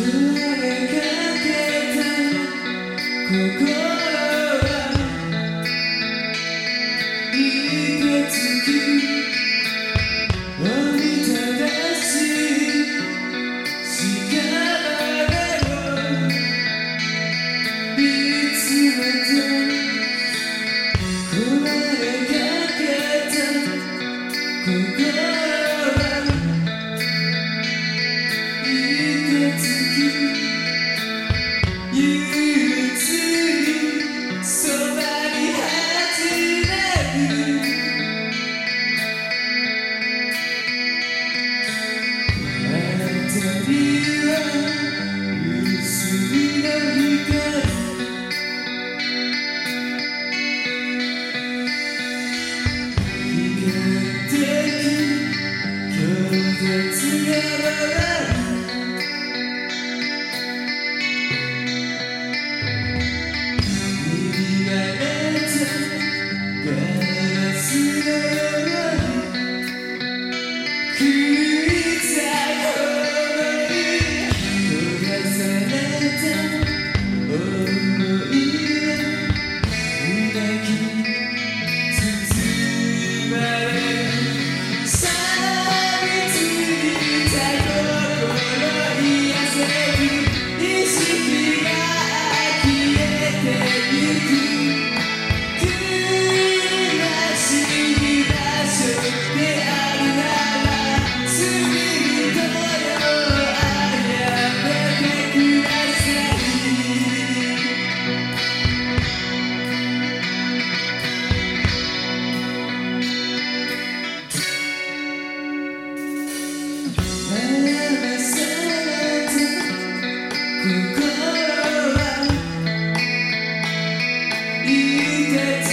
You never see it.